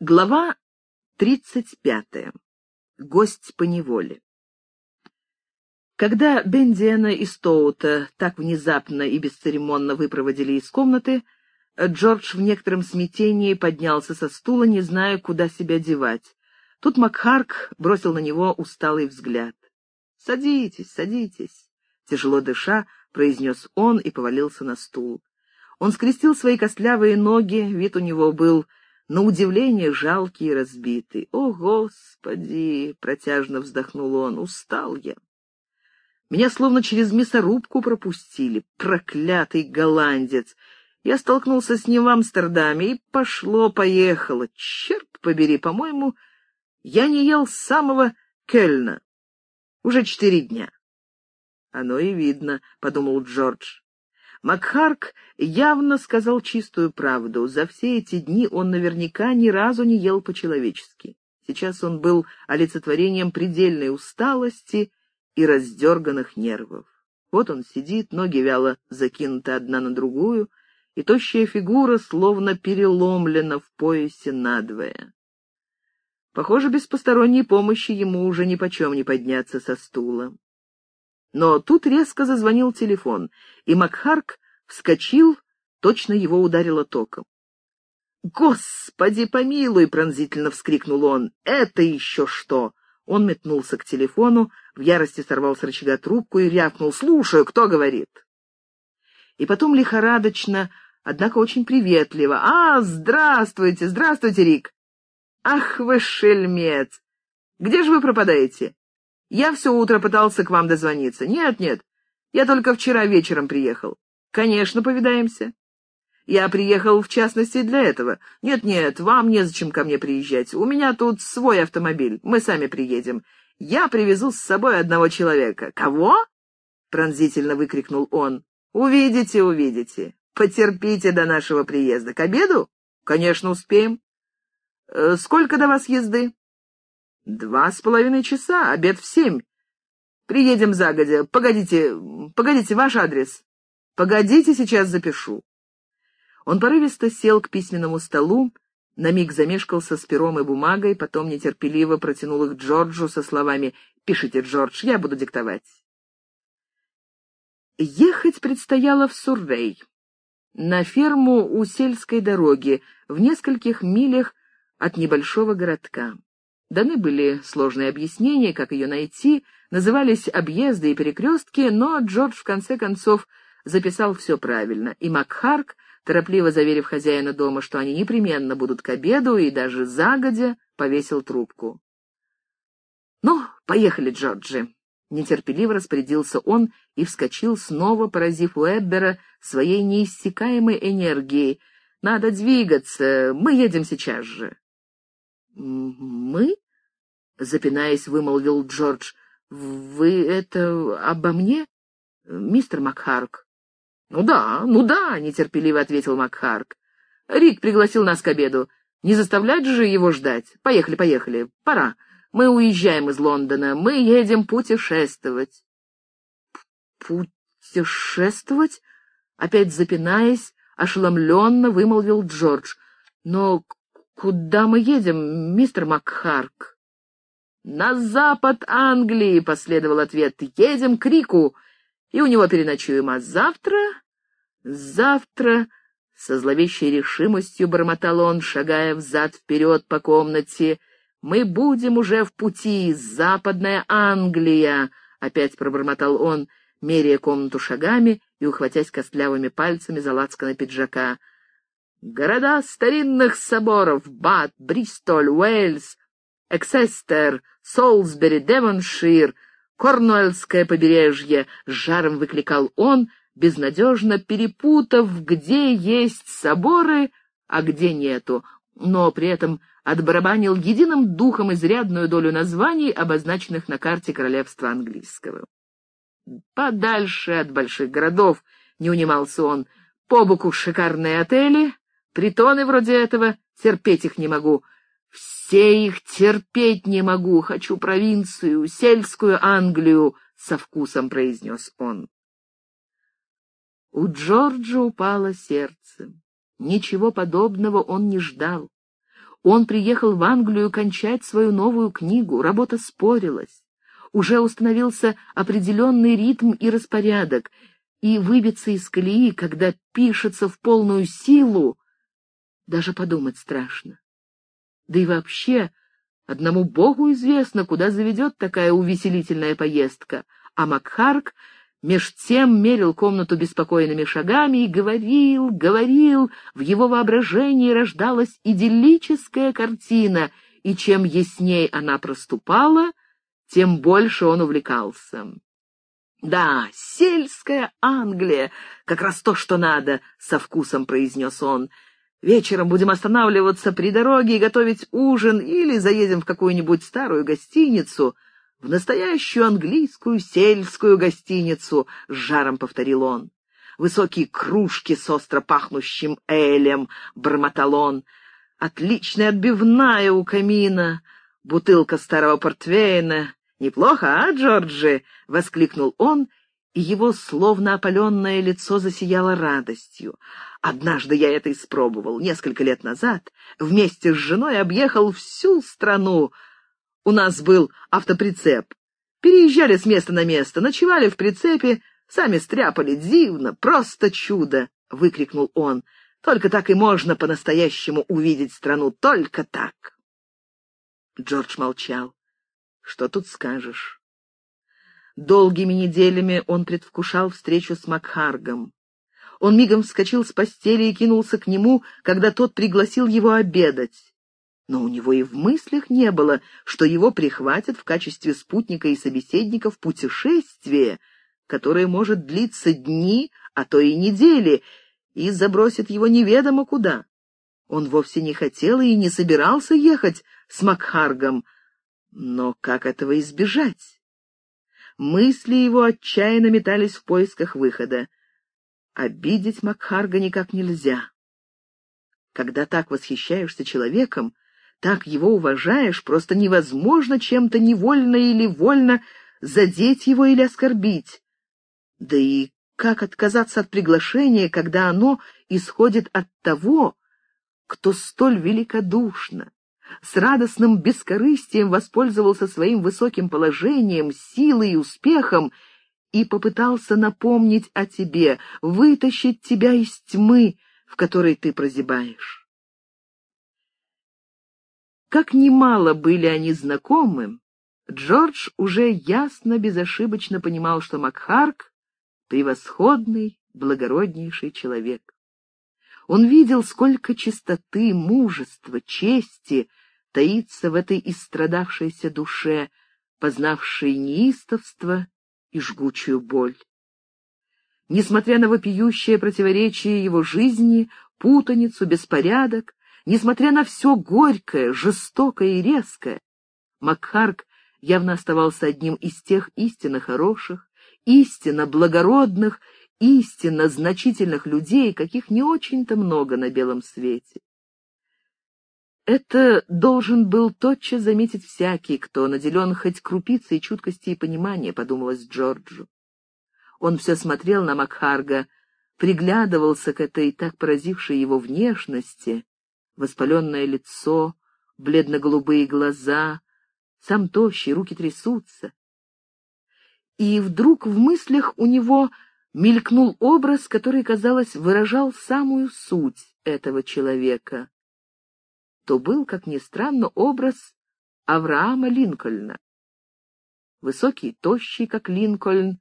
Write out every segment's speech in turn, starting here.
Глава тридцать пятая. Гость по неволе. Когда Бендиана и Стоута так внезапно и бесцеремонно выпроводили из комнаты, Джордж в некотором смятении поднялся со стула, не зная, куда себя девать. Тут Макхарк бросил на него усталый взгляд. «Садитесь, садитесь», — тяжело дыша, произнес он и повалился на стул. Он скрестил свои костлявые ноги, вид у него был на удивление жалкий и разбитый. «О, Господи!» — протяжно вздохнул он. «Устал я. Меня словно через мясорубку пропустили. Проклятый голландец! Я столкнулся с ним в Амстердаме, и пошло-поехало. Черт побери, по-моему, я не ел с самого Кельна. Уже четыре дня». «Оно и видно», — подумал Джордж. Макхарк явно сказал чистую правду. За все эти дни он наверняка ни разу не ел по-человечески. Сейчас он был олицетворением предельной усталости и раздерганных нервов. Вот он сидит, ноги вяло закинуты одна на другую, и тощая фигура словно переломлена в поясе надвое. Похоже, без посторонней помощи ему уже нипочем не подняться со стула. Но тут резко зазвонил телефон, и Макхарк вскочил, точно его ударило током. «Господи помилуй!» — пронзительно вскрикнул он. «Это еще что?» Он метнулся к телефону, в ярости сорвал с рычага трубку и рявкнул. «Слушаю, кто говорит?» И потом лихорадочно, однако очень приветливо. «А, здравствуйте, здравствуйте, Рик!» «Ах вы шельмец! Где же вы пропадаете? Я все утро пытался к вам дозвониться. Нет, нет, я только вчера вечером приехал. Конечно, повидаемся. Я приехал, в частности, для этого. Нет-нет, вам незачем ко мне приезжать. У меня тут свой автомобиль. Мы сами приедем. Я привезу с собой одного человека. Кого? Пронзительно выкрикнул он. Увидите, увидите. Потерпите до нашего приезда. К обеду? Конечно, успеем. Э, сколько до вас езды? Два с половиной часа, обед в семь. Приедем загодя. Погодите, погодите, ваш адрес. Погодите, сейчас запишу. Он порывисто сел к письменному столу, на миг замешкался с пером и бумагой, потом нетерпеливо протянул их Джорджу со словами «Пишите, Джордж, я буду диктовать». Ехать предстояло в Суррей, на ферму у сельской дороги, в нескольких милях от небольшого городка. Даны были сложные объяснения, как ее найти, назывались объезды и перекрестки, но Джордж в конце концов записал все правильно, и Макхарк, торопливо заверив хозяина дома, что они непременно будут к обеду и даже загодя, повесил трубку. «Ну, поехали, Джорджи!» Нетерпеливо распорядился он и вскочил, снова поразив Уэббера своей неиссякаемой энергией. «Надо двигаться, мы едем сейчас же». «Мы?» — запинаясь, вымолвил Джордж. «Вы это обо мне, мистер Макхарк?» «Ну да, ну да», — нетерпеливо ответил Макхарк. «Рик пригласил нас к обеду. Не заставлять же его ждать. Поехали, поехали. Пора. Мы уезжаем из Лондона. Мы едем путешествовать». «Путешествовать?» Опять запинаясь, ошеломленно вымолвил Джордж. «Но куда мы едем, мистер Макхарк?» «На запад Англии!» — последовал ответ. «Едем к Рику, и у него переночуем. А завтра...» «Завтра...» — со зловещей решимостью бормотал он, шагая взад-вперед по комнате. «Мы будем уже в пути. Западная Англия!» — опять пробормотал он, меряя комнату шагами и ухватясь костлявыми пальцами за лацкана пиджака. «Города старинных соборов — Бат, Бристоль, Уэльс, Эксестер, Солсбери, Девоншир, Корнуэльское побережье, — с жаром выкликал он, безнадежно перепутав, где есть соборы, а где нету, но при этом отбарабанил единым духом изрядную долю названий, обозначенных на карте королевства английского. Подальше от больших городов, — не унимался он, — по боку шикарные отели, притоны вроде этого, терпеть их не могу, все их терпеть не могу, хочу провинцию, сельскую Англию, — со вкусом произнес он. У Джорджа упало сердце. Ничего подобного он не ждал. Он приехал в Англию кончать свою новую книгу, работа спорилась. Уже установился определенный ритм и распорядок, и выбиться из колеи, когда пишется в полную силу, даже подумать страшно. Да и вообще, одному богу известно, куда заведет такая увеселительная поездка, а Макхарк меж тем мерил комнату беспокойными шагами и говорил, говорил, в его воображении рождалась идиллическая картина, и чем ясней она проступала, тем больше он увлекался. «Да, сельская Англия, как раз то, что надо», — со вкусом произнес он. «Вечером будем останавливаться при дороге и готовить ужин или заедем в какую-нибудь старую гостиницу» в настоящую английскую сельскую гостиницу, — с жаром повторил он. Высокие кружки с остро пахнущим элем, — бормотал он. Отличная отбивная у камина, бутылка старого портвейна. Неплохо, а, Джорджи? — воскликнул он, его словно опаленное лицо засияло радостью. Однажды я это испробовал, несколько лет назад. Вместе с женой объехал всю страну, у нас был автоприцеп. Переезжали с места на место, ночевали в прицепе, сами стряпали дивно, просто чудо!» — выкрикнул он. «Только так и можно по-настоящему увидеть страну, только так!» Джордж молчал. «Что тут скажешь?» Долгими неделями он предвкушал встречу с Макхаргом. Он мигом вскочил с постели и кинулся к нему, когда тот пригласил его обедать. Но у него и в мыслях не было, что его прихватят в качестве спутника и собеседника в путешествие, которое может длиться дни, а то и недели, и забросит его неведомо куда. Он вовсе не хотел и не собирался ехать с Макхаргом, но как этого избежать? Мысли его отчаянно метались в поисках выхода. Обидеть Макхарга никак нельзя. Когда так восхищаешься человеком, так его уважаешь, просто невозможно чем-то невольно или вольно задеть его или оскорбить. Да и как отказаться от приглашения, когда оно исходит от того, кто столь великодушно, с радостным бескорыстием воспользовался своим высоким положением, силой и успехом и попытался напомнить о тебе, вытащить тебя из тьмы, в которой ты прозябаешь. Как немало были они знакомы, Джордж уже ясно, безошибочно понимал, что Макхарк — превосходный, благороднейший человек. Он видел, сколько чистоты, мужества, чести таится в этой истрадавшейся душе, познавшей неистовство и жгучую боль. Несмотря на вопиющее противоречие его жизни, путаницу, беспорядок, Несмотря на все горькое, жестокое и резкое, Макхарк явно оставался одним из тех истинно хороших, истинно благородных, истинно значительных людей, каких не очень-то много на белом свете. Это должен был тотчас заметить всякий, кто наделен хоть крупицей чуткости и понимания, подумалось Джорджу. Он все смотрел на Макхарга, приглядывался к этой так поразившей его внешности, воспаленное лицо, бледно-голубые глаза, сам тощий, руки трясутся. И вдруг в мыслях у него мелькнул образ, который, казалось, выражал самую суть этого человека. То был, как ни странно, образ Авраама Линкольна. Высокий, тощий, как Линкольн.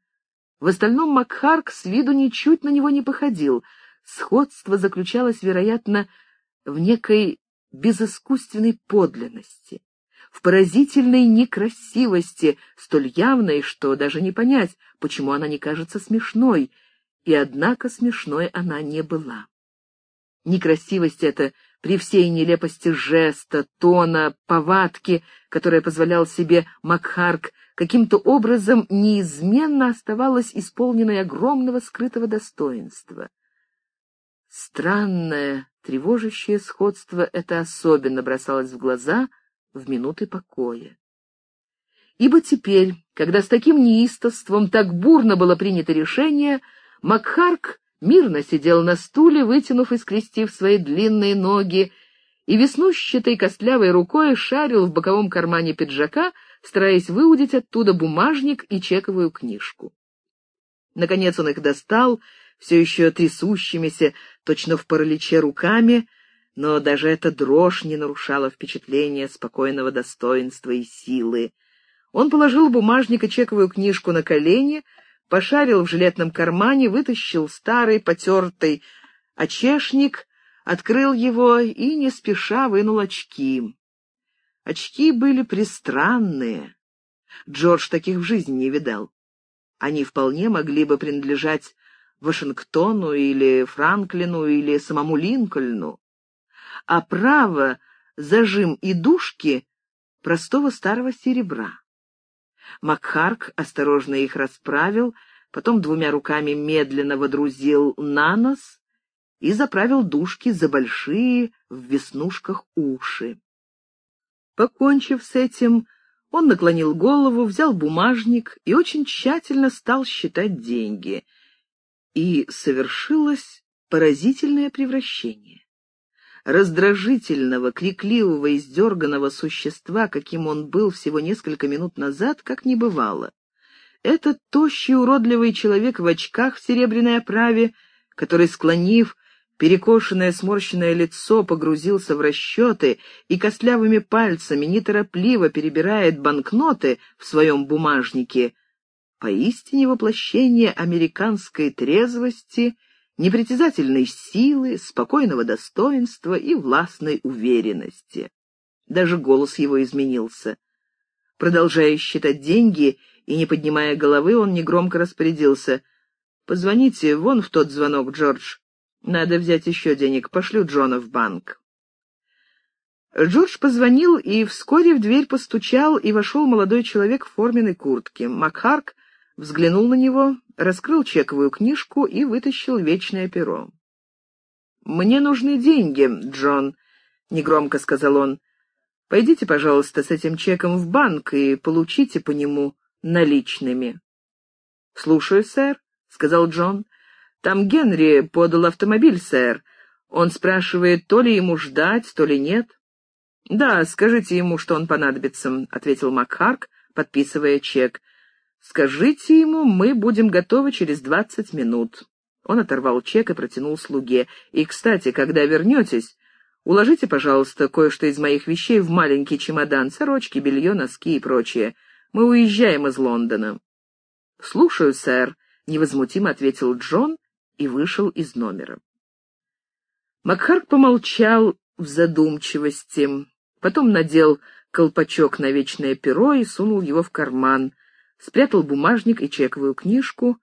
В остальном Макхарк с виду ничуть на него не походил. Сходство заключалось, вероятно, в некой безыскусственной подлинности, в поразительной некрасивости, столь явной, что даже не понять, почему она не кажется смешной, и однако смешной она не была. Некрасивость эта при всей нелепости жеста, тона, повадки, которая позволял себе Макхарк, каким-то образом неизменно оставалась исполненной огромного скрытого достоинства. Странное, тревожащее сходство это особенно бросалось в глаза в минуты покоя. Ибо теперь, когда с таким неистовством так бурно было принято решение, Макхарк мирно сидел на стуле, вытянув и скрестив свои длинные ноги, и веснущатой костлявой рукой шарил в боковом кармане пиджака, стараясь выудить оттуда бумажник и чековую книжку. Наконец он их достал, все еще трясущимися, точно в параличе руками, но даже эта дрожь не нарушала впечатления спокойного достоинства и силы. Он положил бумажник и чековую книжку на колени, пошарил в жилетном кармане, вытащил старый потертый очешник, открыл его и не спеша вынул очки. Очки были пристранные. Джордж таких в жизни не видал. Они вполне могли бы принадлежать Вашингтону или Франклину или самому Линкольну. А право зажим и дужки простого старого серебра. Макхарк осторожно их расправил, потом двумя руками медленно водрузил на нос и заправил дужки за большие в веснушках уши. Покончив с этим, он наклонил голову, взял бумажник и очень тщательно стал считать деньги. И совершилось поразительное превращение. Раздражительного, крикливого, издерганного существа, каким он был всего несколько минут назад, как не бывало. Этот тощий, уродливый человек в очках в серебряной оправе, который, склонив Перекошенное сморщенное лицо погрузился в расчеты и костлявыми пальцами неторопливо перебирает банкноты в своем бумажнике. Поистине воплощение американской трезвости, непритязательной силы, спокойного достоинства и властной уверенности. Даже голос его изменился. Продолжая считать деньги и не поднимая головы, он негромко распорядился. «Позвоните вон в тот звонок, Джордж. Надо взять еще денег, пошлю Джона в банк. Джордж позвонил, и вскоре в дверь постучал, и вошел молодой человек в форменной куртке. Макхарк взглянул на него, раскрыл чековую книжку и вытащил вечное перо. «Мне нужны деньги, Джон», — негромко сказал он. «Пойдите, пожалуйста, с этим чеком в банк и получите по нему наличными». «Слушаю, сэр», — сказал Джон. Там Генри подал автомобиль, сэр. Он спрашивает, то ли ему ждать, то ли нет. «Да, скажите ему, что он понадобится», — ответил Макхарк, подписывая чек. «Скажите ему, мы будем готовы через двадцать минут». Он оторвал чек и протянул слуге. «И, кстати, когда вернетесь, уложите, пожалуйста, кое-что из моих вещей в маленький чемодан, сорочки, белье, носки и прочее. Мы уезжаем из Лондона». «Слушаю, сэр», — невозмутимо ответил Джон и вышел из номера. Макхарк помолчал в задумчивости, потом надел колпачок на вечное перо и сунул его в карман, спрятал бумажник и чековую книжку,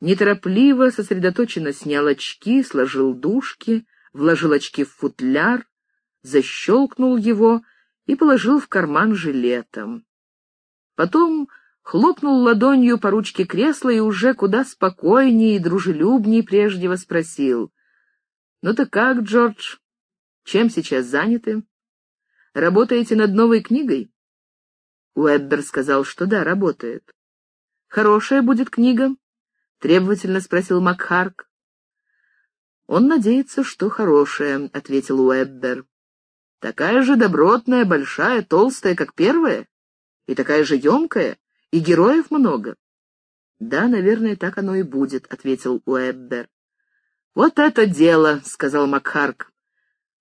неторопливо, сосредоточенно снял очки, сложил дужки, вложил очки в футляр, защелкнул его и положил в карман жилетом. Потом хлопнул ладонью по ручке кресла и уже куда спокойнее и дружелюбнее прежнего спросил. «Ну так как, Джордж? Чем сейчас заняты? Работаете над новой книгой?» Уэббер сказал, что да, работает. «Хорошая будет книга?» — требовательно спросил Макхарк. «Он надеется, что хорошая», — ответил Уэббер. «Такая же добротная, большая, толстая, как первая, и такая же емкая, и героев много. Да, наверное, так оно и будет, ответил Уэббер. Вот это дело, сказал Макхарк.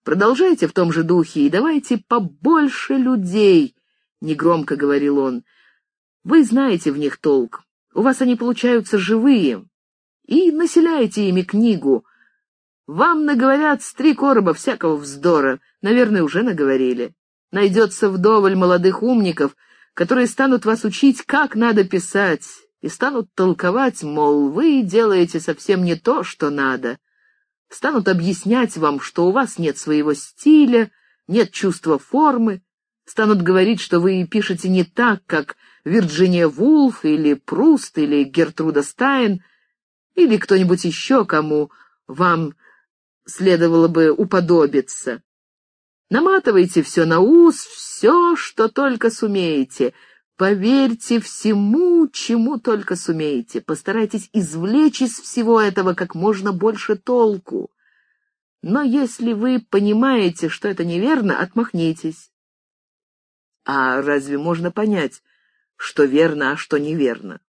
Продолжайте в том же духе и давайте побольше людей, негромко говорил он. Вы знаете в них толк. У вас они получаются живые. И населяйте ими книгу. Вам наговорят с три короба всякого вздора. Наверное, уже наговорили. Найдется вдоволь молодых умников — которые станут вас учить, как надо писать, и станут толковать, мол, вы делаете совсем не то, что надо. Станут объяснять вам, что у вас нет своего стиля, нет чувства формы, станут говорить, что вы пишете не так, как Вирджиния Вулф или Пруст или Гертруда Стайн или кто-нибудь еще, кому вам следовало бы уподобиться. Наматывайте все на ус, все, что только сумеете. Поверьте всему, чему только сумеете. Постарайтесь извлечь из всего этого как можно больше толку. Но если вы понимаете, что это неверно, отмахнитесь. А разве можно понять, что верно, а что неверно?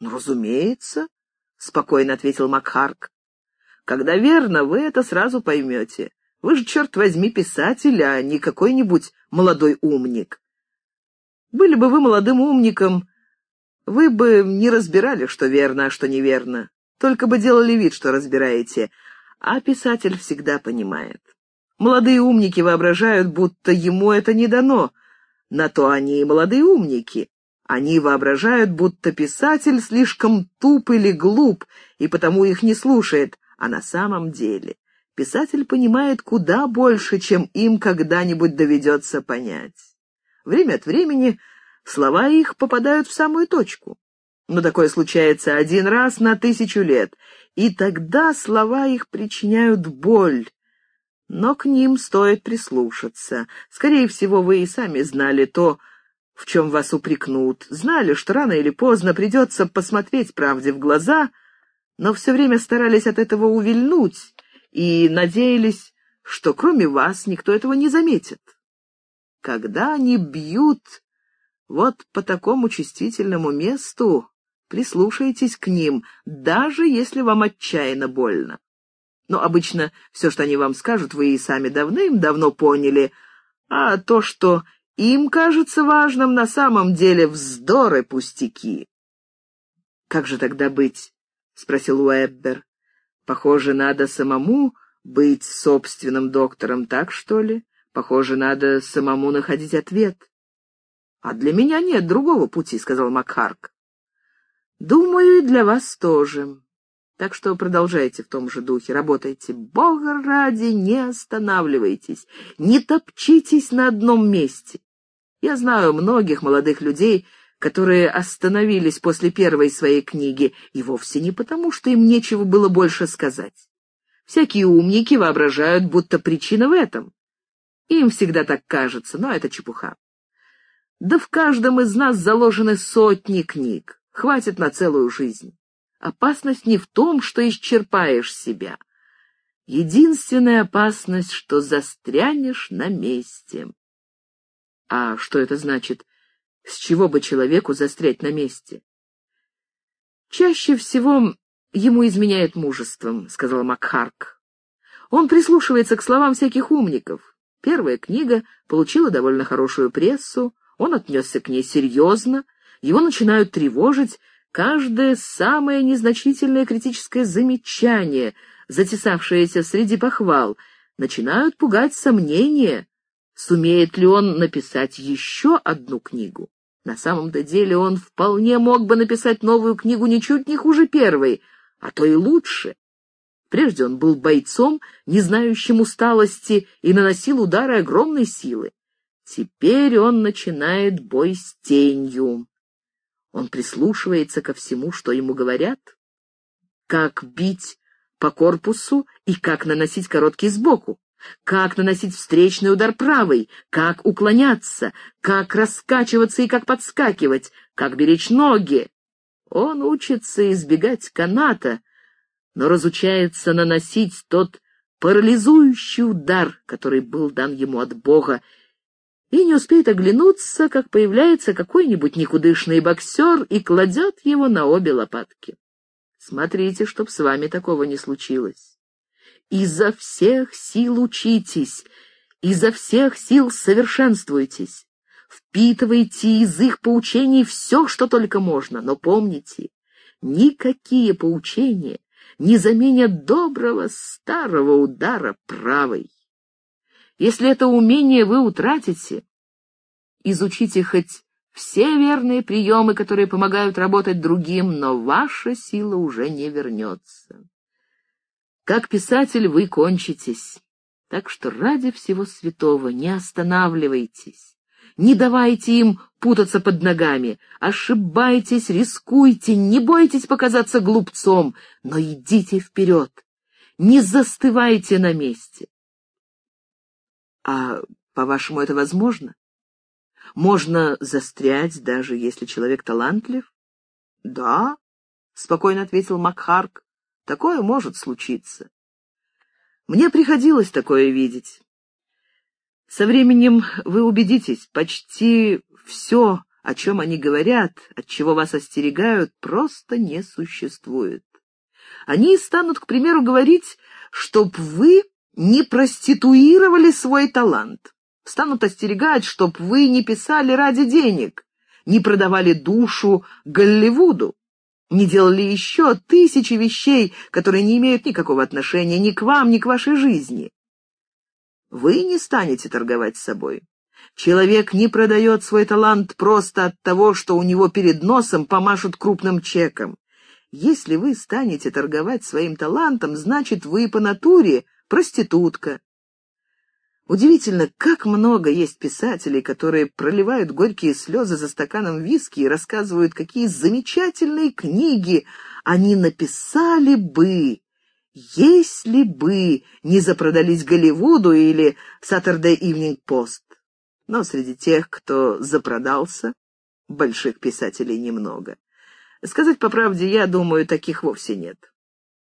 Ну, разумеется, — спокойно ответил Макхарк. Когда верно, вы это сразу поймете. Вы же, черт возьми, писатель, а не какой-нибудь молодой умник. Были бы вы молодым умником, вы бы не разбирали, что верно, а что неверно. Только бы делали вид, что разбираете. А писатель всегда понимает. Молодые умники воображают, будто ему это не дано. На то они и молодые умники. Они воображают, будто писатель слишком туп или глуп, и потому их не слушает, а на самом деле писатель понимает куда больше, чем им когда-нибудь доведется понять. Время от времени слова их попадают в самую точку. Но такое случается один раз на тысячу лет, и тогда слова их причиняют боль. Но к ним стоит прислушаться. Скорее всего, вы и сами знали то, в чем вас упрекнут, знали, что рано или поздно придется посмотреть правде в глаза, но все время старались от этого увильнуть и надеялись, что кроме вас никто этого не заметит. Когда они бьют вот по такому чувствительному месту, прислушайтесь к ним, даже если вам отчаянно больно. Но обычно все, что они вам скажут, вы и сами давным-давно поняли, а то, что им кажется важным, на самом деле вздоры пустяки. «Как же тогда быть?» — спросил Уэббер. «Похоже, надо самому быть собственным доктором, так что ли? Похоже, надо самому находить ответ». «А для меня нет другого пути», — сказал Макхарк. «Думаю, и для вас тоже. Так что продолжайте в том же духе, работайте. Бога ради, не останавливайтесь, не топчитесь на одном месте. Я знаю многих молодых людей, которые остановились после первой своей книги, и вовсе не потому, что им нечего было больше сказать. Всякие умники воображают, будто причина в этом. Им всегда так кажется, но это чепуха. Да в каждом из нас заложены сотни книг, хватит на целую жизнь. Опасность не в том, что исчерпаешь себя. Единственная опасность, что застрянешь на месте. А что это значит? С чего бы человеку застрять на месте? Чаще всего ему изменяет мужеством, сказал Макхарк. Он прислушивается к словам всяких умников. Первая книга получила довольно хорошую прессу, он отнесся к ней серьезно, его начинают тревожить каждое самое незначительное критическое замечание, затесавшееся среди похвал, начинают пугать сомнения, сумеет ли он написать еще одну книгу. На самом-то деле он вполне мог бы написать новую книгу ничуть не хуже первой, а то и лучше. Прежде он был бойцом, не знающим усталости, и наносил удары огромной силы. Теперь он начинает бой с тенью. Он прислушивается ко всему, что ему говорят. Как бить по корпусу и как наносить короткий сбоку. Как наносить встречный удар правой, как уклоняться, как раскачиваться и как подскакивать, как беречь ноги. Он учится избегать каната, но разучается наносить тот парализующий удар, который был дан ему от Бога, и не успеет оглянуться, как появляется какой-нибудь никудышный боксер и кладет его на обе лопатки. Смотрите, чтоб с вами такого не случилось. Изо всех сил учитесь, изо всех сил совершенствуйтесь. Впитывайте из их поучений все, что только можно, но помните, никакие поучения не заменят доброго старого удара правой. Если это умение вы утратите, изучите хоть все верные приемы, которые помогают работать другим, но ваша сила уже не вернется. Как писатель вы кончитесь, так что ради всего святого не останавливайтесь. Не давайте им путаться под ногами. Ошибайтесь, рискуйте, не бойтесь показаться глупцом, но идите вперед. Не застывайте на месте. А, по-вашему, это возможно? Можно застрять, даже если человек талантлив? Да, — спокойно ответил Макхарк, — такое может случиться. Мне приходилось такое видеть. Со временем вы убедитесь, почти все, о чем они говорят, от чего вас остерегают, просто не существует. Они станут, к примеру, говорить, чтоб вы не проституировали свой талант. Станут остерегать, чтоб вы не писали ради денег, не продавали душу Голливуду, не делали еще тысячи вещей, которые не имеют никакого отношения ни к вам, ни к вашей жизни. Вы не станете торговать собой. Человек не продает свой талант просто от того, что у него перед носом помашут крупным чеком. Если вы станете торговать своим талантом, значит, вы по натуре проститутка. Удивительно, как много есть писателей, которые проливают горькие слезы за стаканом виски и рассказывают, какие замечательные книги они написали бы, если бы не запродались Голливуду или Saturday Evening Post. Но среди тех, кто запродался, больших писателей немного. Сказать по правде, я думаю, таких вовсе нет.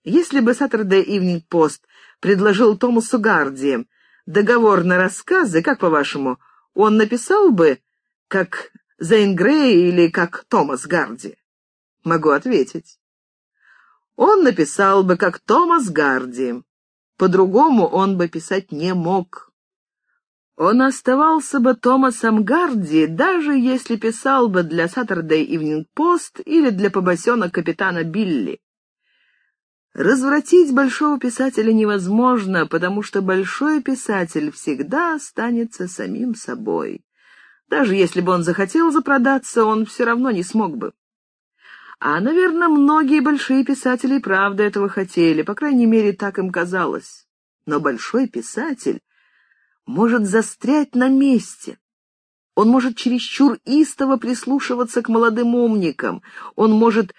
Если бы Saturday Evening Post предложил Томасу Гарди договор на рассказы, как по-вашему, он написал бы, как Зейн Грей или как Томас Гарди? Могу ответить. Он написал бы, как Томас Гарди. По-другому он бы писать не мог. Он оставался бы Томасом Гарди, даже если писал бы для Saturday Evening Post или для побосенок капитана Билли. Развратить большого писателя невозможно, потому что большой писатель всегда останется самим собой. Даже если бы он захотел запродаться, он все равно не смог бы. А, наверное, многие большие писатели правда этого хотели, по крайней мере, так им казалось. Но большой писатель может застрять на месте. Он может чересчур истово прислушиваться к молодым умникам. Он может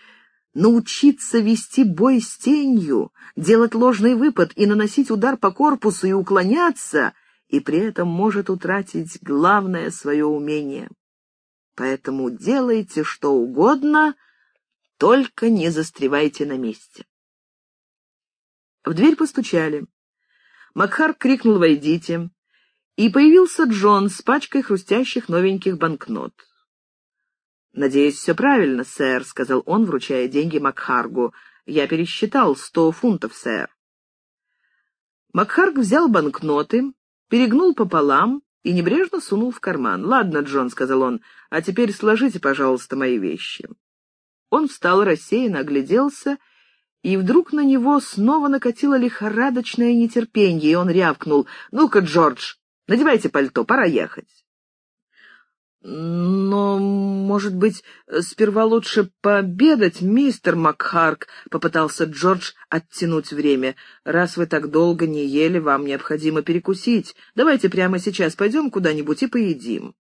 научиться вести бой с тенью, делать ложный выпад и наносить удар по корпусу и уклоняться, и при этом может утратить главное свое умение. Поэтому делайте что угодно, только не застревайте на месте. В дверь постучали. Макхар крикнул «Войдите!» и появился Джон с пачкой хрустящих новеньких банкнот. «Надеюсь, все правильно, сэр», — сказал он, вручая деньги Макхаргу. «Я пересчитал сто фунтов, сэр». Макхарг взял банкноты, перегнул пополам и небрежно сунул в карман. «Ладно, Джон», — сказал он, — «а теперь сложите, пожалуйста, мои вещи». Он встал, рассеянно огляделся, и вдруг на него снова накатило лихорадочное нетерпение, и он рявкнул. «Ну-ка, Джордж, надевайте пальто, пора ехать». «Но, может быть, сперва лучше пообедать, мистер Макхарк?» — попытался Джордж оттянуть время. «Раз вы так долго не ели, вам необходимо перекусить. Давайте прямо сейчас пойдем куда-нибудь и поедим».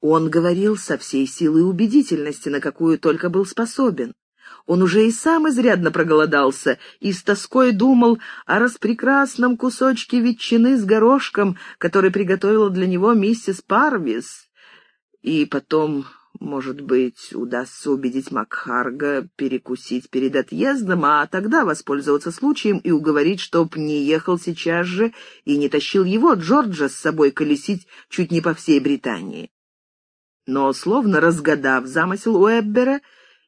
Он говорил со всей силой убедительности, на какую только был способен. Он уже и сам изрядно проголодался и с тоской думал о распрекрасном кусочке ветчины с горошком, который приготовила для него миссис Парвис. И потом, может быть, удастся убедить Макхарга перекусить перед отъездом, а тогда воспользоваться случаем и уговорить, чтоб не ехал сейчас же и не тащил его, Джорджа, с собой колесить чуть не по всей Британии. Но, словно разгадав замысел Уэббера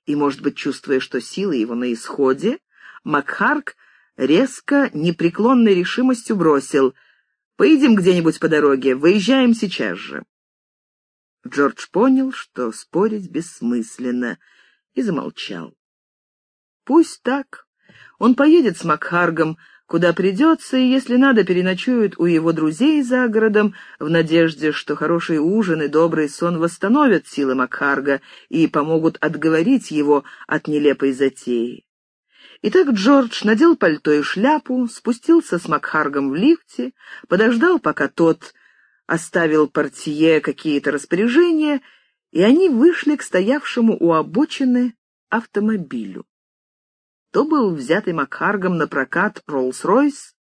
и, может быть, чувствуя, что силы его на исходе, Макхарг резко, непреклонной решимостью бросил «Поедем где-нибудь по дороге, выезжаем сейчас же». Джордж понял, что спорить бессмысленно, и замолчал. Пусть так. Он поедет с Макхаргом, куда придется, и, если надо, переночует у его друзей за городом, в надежде, что хороший ужин и добрый сон восстановят силы Макхарга и помогут отговорить его от нелепой затеи. Итак, Джордж надел пальто и шляпу, спустился с Макхаргом в лифте, подождал, пока тот оставил портье какие-то распоряжения, и они вышли к стоявшему у обочины автомобилю. То был взятый Макхаргом на прокат Роллс-Ройс.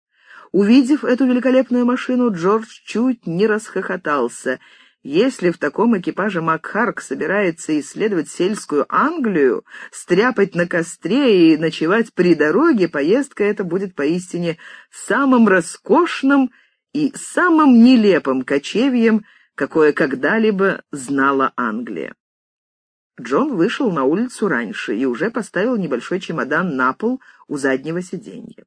Увидев эту великолепную машину, Джордж чуть не расхохотался. Если в таком экипаже Макхарк собирается исследовать сельскую Англию, стряпать на костре и ночевать при дороге, поездка эта будет поистине самым роскошным и самым нелепым кочевьем, какое когда-либо знала Англия. Джон вышел на улицу раньше и уже поставил небольшой чемодан на пол у заднего сиденья.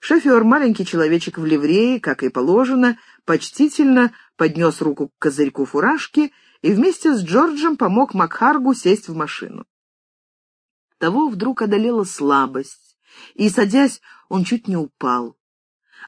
Шофер, маленький человечек в ливрее, как и положено, почтительно поднес руку к козырьку фуражки и вместе с Джорджем помог Макхаргу сесть в машину. Того вдруг одолела слабость, и, садясь, он чуть не упал.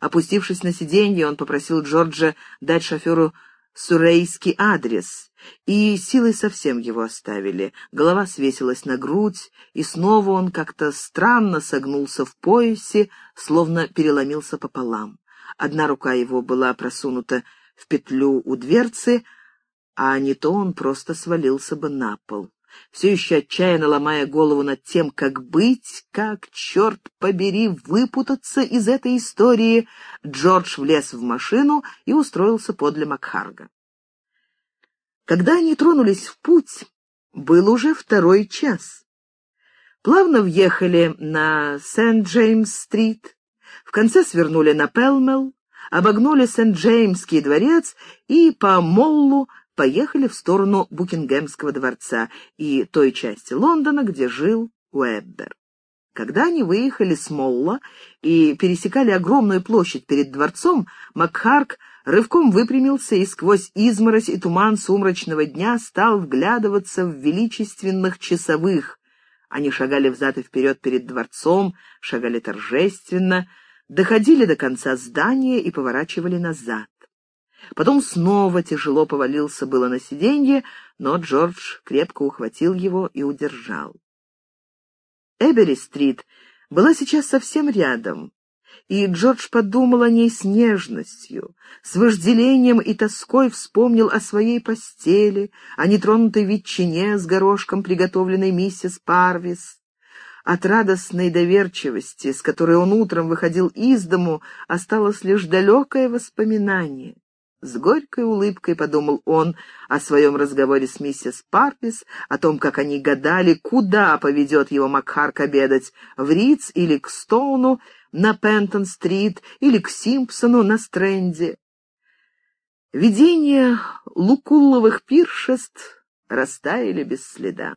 Опустившись на сиденье, он попросил Джорджа дать шоферу сурейский адрес, и силой совсем его оставили. Голова свесилась на грудь, и снова он как-то странно согнулся в поясе, словно переломился пополам. Одна рука его была просунута в петлю у дверцы, а не то он просто свалился бы на пол все еще отчаянно ломая голову над тем, как быть, как, черт побери, выпутаться из этой истории, Джордж влез в машину и устроился подле Макхарга. Когда они тронулись в путь, был уже второй час. Плавно въехали на Сент-Джеймс-стрит, в конце свернули на Пелмел, обогнули Сент-Джеймский дворец и по Моллу поехали в сторону Букингемского дворца и той части Лондона, где жил Уэббер. Когда они выехали с Молла и пересекали огромную площадь перед дворцом, Макхарк рывком выпрямился и сквозь изморозь и туман сумрачного дня стал вглядываться в величественных часовых. Они шагали взад и вперед перед дворцом, шагали торжественно, доходили до конца здания и поворачивали назад. Потом снова тяжело повалился было на сиденье, но Джордж крепко ухватил его и удержал. Эбери-стрит была сейчас совсем рядом, и Джордж подумал о ней с нежностью, с вожделением и тоской вспомнил о своей постели, о нетронутой ветчине с горошком, приготовленной миссис Парвис. От радостной доверчивости, с которой он утром выходил из дому, осталось лишь далекое воспоминание. С горькой улыбкой подумал он о своем разговоре с миссис Парпис, о том, как они гадали, куда поведет его Макхарк обедать, в Риц или к Стоуну на Пентон-стрит или к Симпсону на Стрэнде. Видения лукулловых пиршеств растаяли без следа.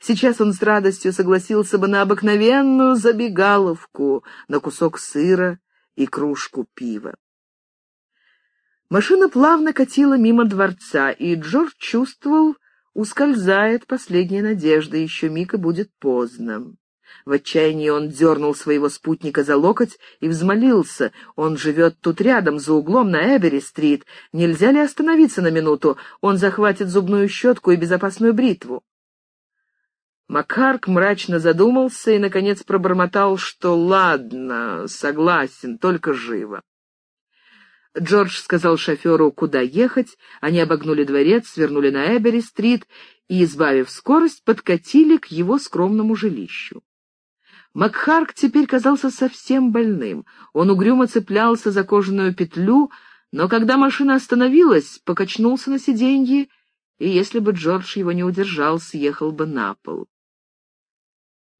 Сейчас он с радостью согласился бы на обыкновенную забегаловку, на кусок сыра и кружку пива. Машина плавно катила мимо дворца, и Джордж чувствовал, ускользает последняя надежда, еще миг и будет поздно. В отчаянии он дернул своего спутника за локоть и взмолился. Он живет тут рядом, за углом, на Эбери-стрит. Нельзя ли остановиться на минуту? Он захватит зубную щетку и безопасную бритву. Макарк мрачно задумался и, наконец, пробормотал, что ладно, согласен, только живо. Джордж сказал шоферу, куда ехать, они обогнули дворец, свернули на Эбери-стрит и, избавив скорость, подкатили к его скромному жилищу. Макхарк теперь казался совсем больным. Он угрюмо цеплялся за кожаную петлю, но когда машина остановилась, покачнулся на сиденье, и если бы Джордж его не удержал, съехал бы на пол.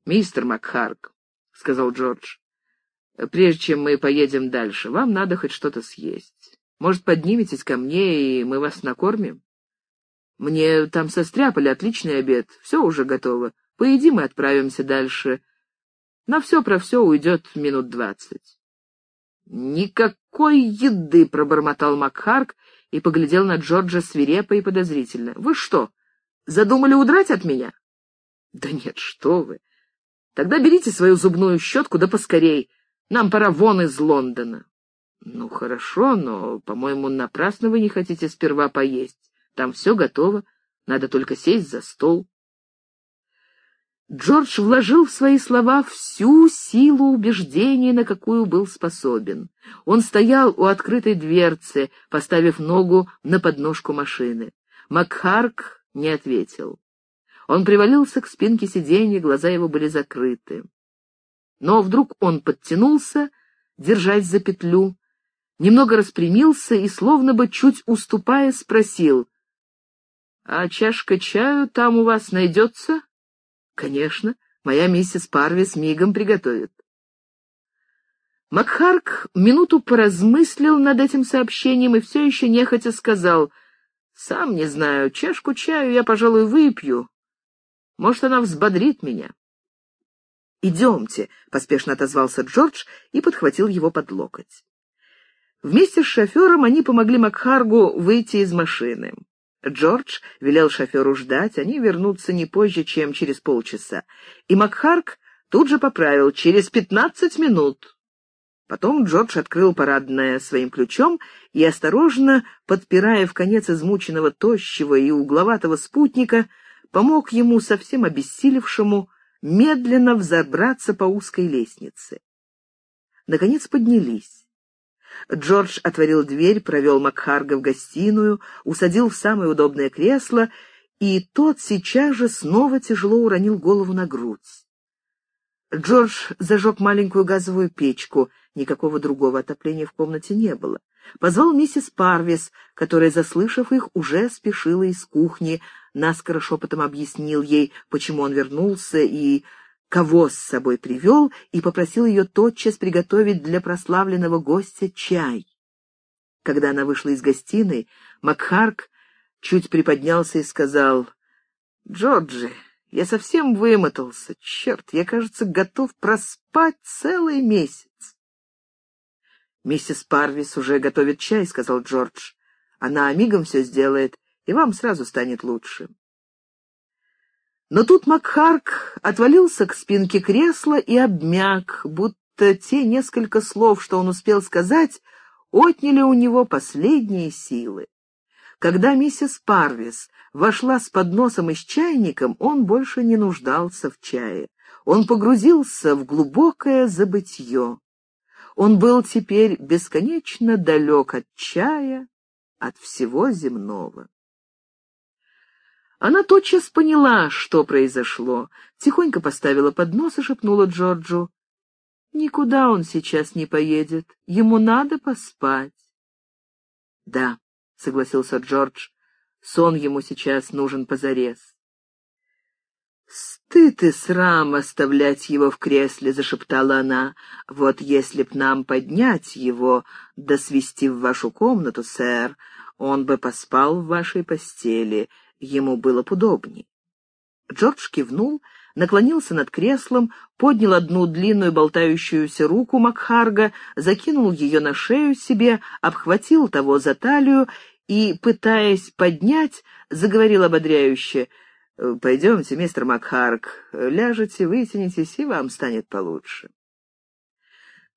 «Мистер Макхарк», — сказал Джордж, Прежде чем мы поедем дальше, вам надо хоть что-то съесть. Может, подниметесь ко мне, и мы вас накормим? Мне там состряпали отличный обед, все уже готово. Поедим и отправимся дальше. На все про все уйдет минут двадцать. «Никакой еды!» — пробормотал Макхарк и поглядел на Джорджа свирепо и подозрительно. «Вы что, задумали удрать от меня?» «Да нет, что вы! Тогда берите свою зубную щетку да поскорей. Нам пора вон из Лондона. Ну, хорошо, но, по-моему, напрасно вы не хотите сперва поесть. Там все готово, надо только сесть за стол. Джордж вложил в свои слова всю силу убеждения, на какую был способен. Он стоял у открытой дверцы, поставив ногу на подножку машины. Макхарк не ответил. Он привалился к спинке сиденья, глаза его были закрыты. Но вдруг он подтянулся, держась за петлю, немного распрямился и, словно бы чуть уступая, спросил, «А чашка чаю там у вас найдется?» «Конечно, моя миссис Парвис мигом приготовит». Макхарк минуту поразмыслил над этим сообщением и все еще нехотя сказал, «Сам не знаю, чашку чаю я, пожалуй, выпью. Может, она взбодрит меня». «Идемте», — поспешно отозвался Джордж и подхватил его под локоть. Вместе с шофером они помогли Макхаргу выйти из машины. Джордж велел шоферу ждать, они вернутся не позже, чем через полчаса. И Макхарг тут же поправил «через пятнадцать минут». Потом Джордж открыл парадное своим ключом и, осторожно, подпирая в конец измученного тощего и угловатого спутника, помог ему, совсем обессилевшему, медленно взобраться по узкой лестнице. Наконец поднялись. Джордж отворил дверь, провел Макхарга в гостиную, усадил в самое удобное кресло, и тот сейчас же снова тяжело уронил голову на грудь. Джордж зажег маленькую газовую печку, никакого другого отопления в комнате не было. Позвал миссис Парвис, которая, заслышав их, уже спешила из кухни, наскоро шепотом объяснил ей, почему он вернулся и кого с собой привел, и попросил ее тотчас приготовить для прославленного гостя чай. Когда она вышла из гостиной, Макхарк чуть приподнялся и сказал, «Джорджи, я совсем вымотался. Черт, я, кажется, готов проспать целый месяц». «Миссис Парвис уже готовит чай», — сказал Джордж. «Она мигом все сделает, и вам сразу станет лучше». Но тут Макхарк отвалился к спинке кресла и обмяк, будто те несколько слов, что он успел сказать, отняли у него последние силы. Когда миссис Парвис вошла с подносом и с чайником, он больше не нуждался в чае. Он погрузился в глубокое забытье. Он был теперь бесконечно далек от чая, от всего земного. Она тотчас поняла, что произошло, тихонько поставила поднос и шепнула Джорджу. «Никуда он сейчас не поедет, ему надо поспать». «Да», — согласился Джордж, — «сон ему сейчас нужен позарез». «Стыд и срам оставлять его в кресле», — зашептала она. «Вот если б нам поднять его, да свести в вашу комнату, сэр, он бы поспал в вашей постели, ему было б удобней. Джордж кивнул, наклонился над креслом, поднял одну длинную болтающуюся руку Макхарга, закинул ее на шею себе, обхватил того за талию и, пытаясь поднять, заговорил ободряюще. «Пойдемте, мистер Макхарг, ляжете, вытянетесь, и вам станет получше».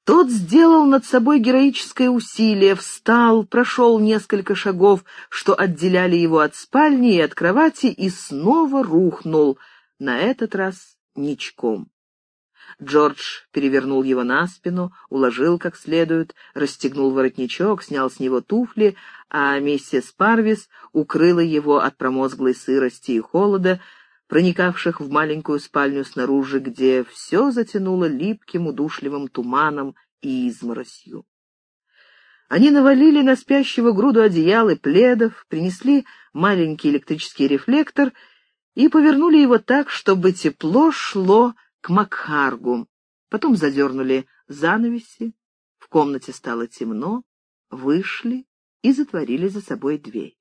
Тот сделал над собой героическое усилие, встал, прошел несколько шагов, что отделяли его от спальни и от кровати, и снова рухнул, на этот раз ничком. Джордж перевернул его на спину, уложил как следует, расстегнул воротничок, снял с него туфли, а миссис Парвис укрыла его от промозглой сырости и холода, проникавших в маленькую спальню снаружи, где все затянуло липким удушливым туманом и изморосью. Они навалили на спящего груду одеял и пледов, принесли маленький электрический рефлектор и повернули его так, чтобы тепло шло к Макхаргу. Потом задернули занавеси, в комнате стало темно, вышли и затворили за собой дверь.